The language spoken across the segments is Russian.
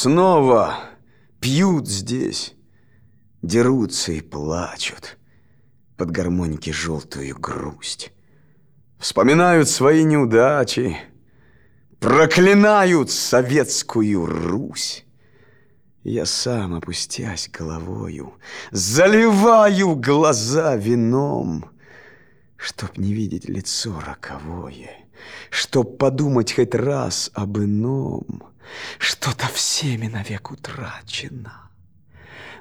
Снова пьют здесь, дерутся и плачут под гармоники желтую грусть. Вспоминают свои неудачи, проклинают советскую Русь. Я сам, опустясь головою, заливаю глаза вином, Чтоб не видеть лицо роковое, Чтоб подумать хоть раз об ином, Что-то всеми навек утрачено.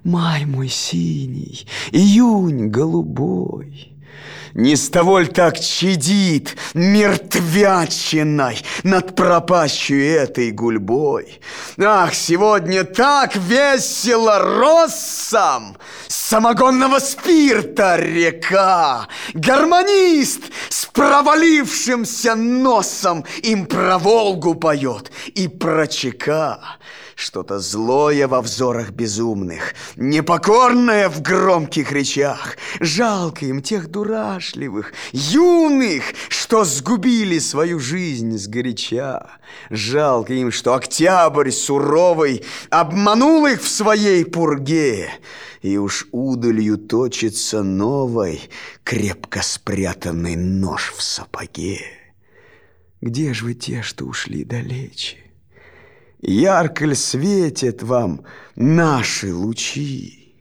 Май мой синий, июнь голубой, не с того ль так чадит мертвячиной Над пропащей этой гульбой? Ах, сегодня так весело россам Самогонного спирта река Гармонист провалившимся носом Им про Волгу поет. И про ЧК что-то злое во взорах безумных, непокорное в громких речах. Жалко им тех дурашливых, юных, что сгубили свою жизнь сгоряча. Жалко им, что октябрь суровый обманул их в своей пурге. И уж удалью точится новой, крепко спрятанный нож в сапоге. Где ж вы те, что ушли далече? Ярко ль светят вам наши лучи?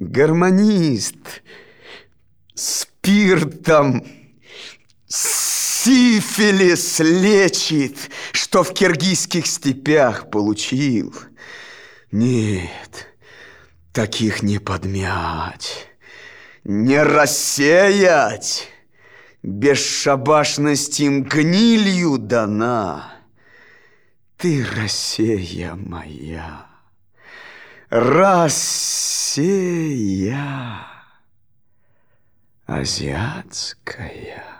Гармонист спиртом сифилис лечит, что в киргизских степях получил. Нет, таких не подмять, не рассеять, бесшабашность им гнилью дана. Ты, Россия моя, Россия азиатская.